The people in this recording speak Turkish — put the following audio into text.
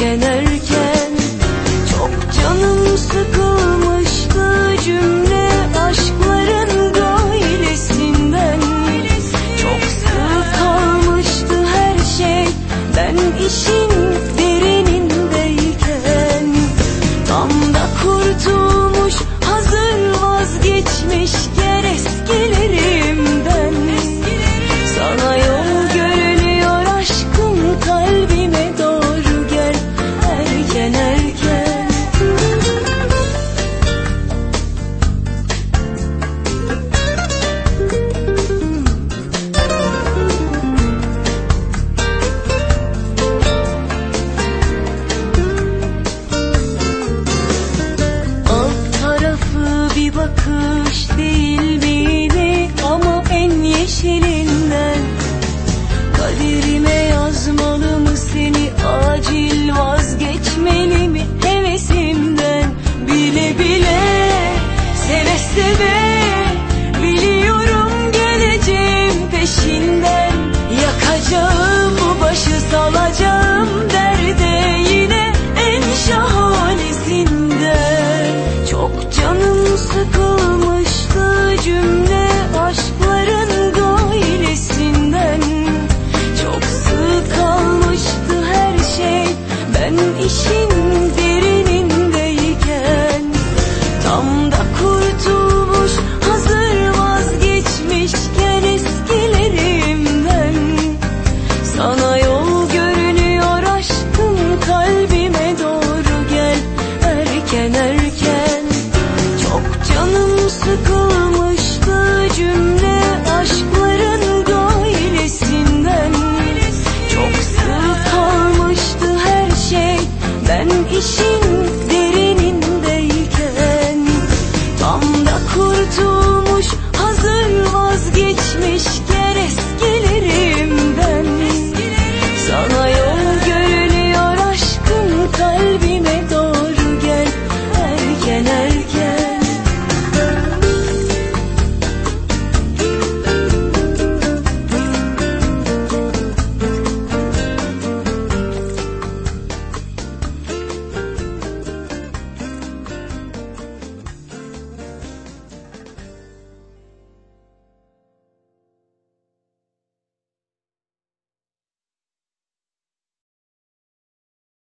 gönül işin derinindeyken Tam da kurtulmuş hazır vazgeçmişken eskilerimden Sana yol görünüyor aşkım kalbime doğru gel. Erken erken Çok canım sıkılmıştı 人一心。